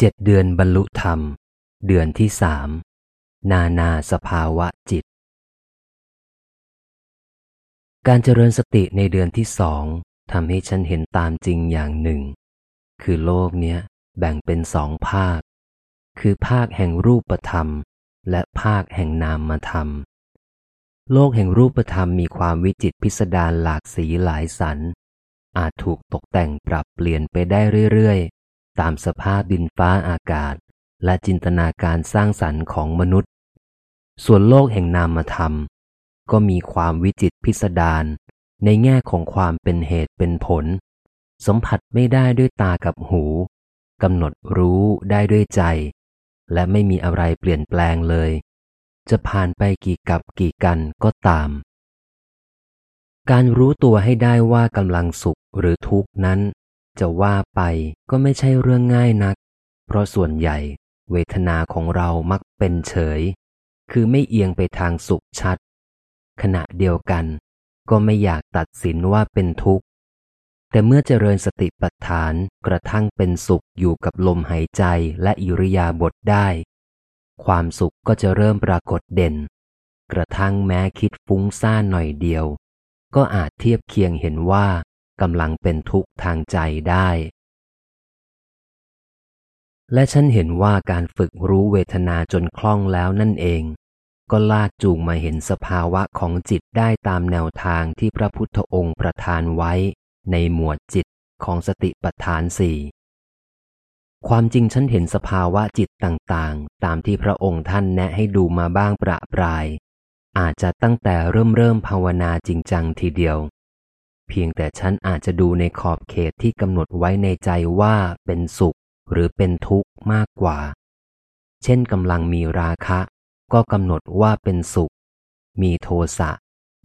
เจ็ดเดือนบรรลุธรรม เดือนที่สาม นานาสภาวะจิต การเจริญสติในเดือนที่สองทำให้ฉันเห็นตามจริงอย่างหนึ่ง คือโลกเนี้ยแบ่งเป็นสองภาค คือภาคแห่งรูปธรรม และภาคแห่งนามธรรม โลกแห่งรูปธรรมมีความวิจิตพิสดารหลากสีหลายสัน อาจถูกตกแต่งปรับเปลี่ยนไปได้เรื่อยๆ ตามสภาพดินฟ้าอากาศ และจินตนาการสร้างสรรค์ของมนุษย์ ส่วนโลกแห่งนามธรรม ก็มีความวิจิตพิสดารในแง่ของความเป็นเหตุเป็นผล สัมผัสไม่ได้ด้วยตากับหูกำหนดรู้ได้ด้วยใจ และไม่มีอะไรเปลี่ยนแปลงเลย จะผ่านไปกี่กับกี่กันก็ตาม การรู้ตัวให้ได้ว่ากำลังสุขหรือทุกข์นั้น จะว่าไปก็ไม่ใช่เรื่องง่ายนัก เพราะส่วนใหญ่เวทนาของเรามักเป็นเฉย คือไม่เอียงไปทางสุขชัด ขณะเดียวกัน ก็ไม่อยากตัดสินว่าเป็นทุกข์ แต่เมื่อเจริญสติปัฏฐานกระทั่งเป็นสุขอยู่กับลมหายใจและอิริยาบถได้ ความสุขก็จะเริ่มปรากฏเด่น กระทั่งแม้คิดฟุ้งซ่านหน่อยเดียว ก็อาจเทียบเคียงเห็นว่า กำลังเป็นทุกข์ทางใจได้ และฉันเห็นว่าการฝึกรู้เวทนาจนคล่องแล้วนั่นเอง ก็ลากจูงมาเห็นสภาวะของจิตได้ตามแนวทางที่พระพุทธองค์ประทานไว้ ในหมวดจิตของสติปัฏฐานสี่ความจริงฉันเห็นสภาวะจิตต่างๆ ตามที่พระองค์ท่านแนะให้ดูมาบ้างประปราย อาจจะตั้งแต่เริ่มเริ่มภาวนาจริงจังทีเดียว เพียงแต่ฉันอาจจะดูในขอบเขตที่กำหนดไว้ในใจว่าเป็นสุขหรือเป็นทุกข์มากกว่า เช่นกำลังมีราคะ ก็กำหนดว่าเป็นสุข มีโทสะ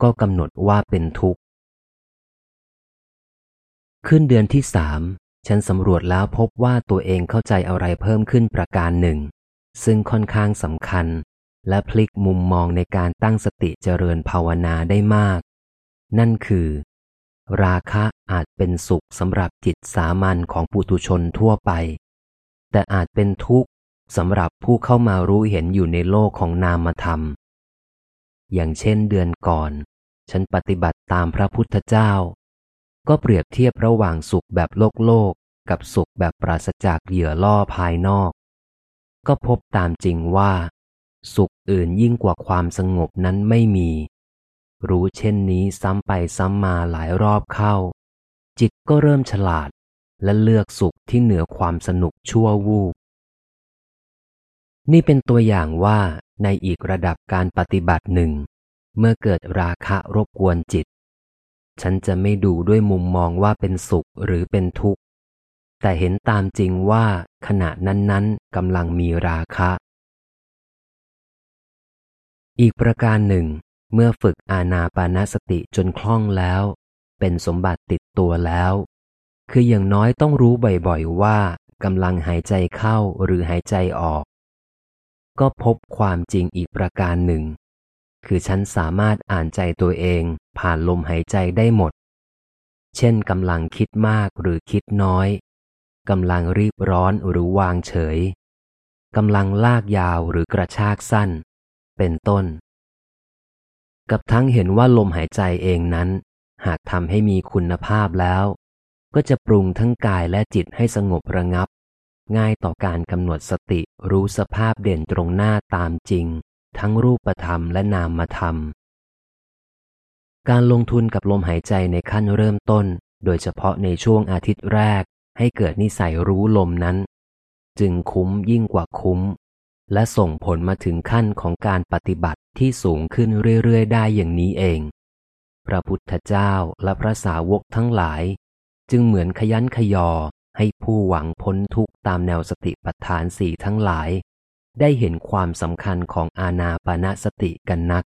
ก็กำหนดว่าเป็นทุกข์ ขึ้นเดือนที่สามฉันสำรวจแล้วพบว่าตัวเองเข้าใจอะไรเพิ่มขึ้นประการหนึ่ง ซึ่งค่อนข้างสำคัญ และพลิกมุมมองในการตั้งสติเจริญภาวนาได้มาก นั่นคือ ราคะอาจเป็นสุขสำหรับจิตสามัญของปุถุชนทั่วไป แต่อาจเป็นทุกข์สำหรับผู้เข้ามารู้เห็นอยู่ในโลกของนามธรรม อย่างเช่นเดือนก่อน ฉันปฏิบัติตามพระพุทธเจ้า ก็เปรียบเทียบระหว่างสุขแบบโลกโลกกับสุขแบบปราศจากเหยื่อล่อภายนอก ก็พบตามจริงว่า สุขอื่นยิ่งกว่าความสงบนั้นไม่มี รู้เช่นนี้ซ้ำไปซ้ำมาหลายรอบเข้า จิตก็เริ่มฉลาดและเลือกสุขที่เหนือความสนุกชั่ววูบนี่เป็นตัวอย่างว่าในอีกระดับการปฏิบัติหนึ่ง เมื่อเกิดราคะรบกวนจิต ฉันจะไม่ดูด้วยมุมมองว่าเป็นสุขหรือเป็นทุกข์ แต่เห็นตามจริงว่าขณะนั้นๆกำลังมีราคะ อีกประการหนึ่ง เมื่อฝึกอาณาปานสติจนคล่องแล้ว เป็นสมบัติติดตัวแล้ว คืออย่างน้อยต้องรู้บ่อยๆว่ากำลังหายใจเข้าหรือหายใจออก ก็พบความจริงอีกประการหนึ่ง คือฉันสามารถอ่านใจตัวเองผ่านลมหายใจได้หมด เช่นกำลังคิดมากหรือคิดน้อยกำลังรีบร้อนหรือวางเฉยกำลังลากยาวหรือกระชากสั้น เป็นต้น กับทั้งเห็นว่าลมหายใจเองนั้น หากทำให้มีคุณภาพแล้ว ก็จะปรุงทั้งกายและจิตให้สงบระงับ ง่ายต่อการกำหนดสติรู้สภาพเด่นตรงหน้าตามจริง ทั้งรูปธรรมและนามธรรม การลงทุนกับลมหายใจในขั้นเริ่มต้น โดยเฉพาะในช่วงอาทิตย์แรก ให้เกิดนิสัยรู้ลมนั้น จึงคุ้มยิ่งกว่าคุ้ม และส่งผลมาถึงขั้นของการปฏิบัติที่สูงขึ้นเรื่อยๆ ได้อย่างนี้เอง พระพุทธเจ้าและพระสาวกทั้งหลาย จึงเหมือนขยันขยอให้ผู้หวังพ้นทุกตามแนวสติปัฏฐานสี่ทั้งหลาย ได้เห็นความสำคัญของอาณาปณะสติกันนัก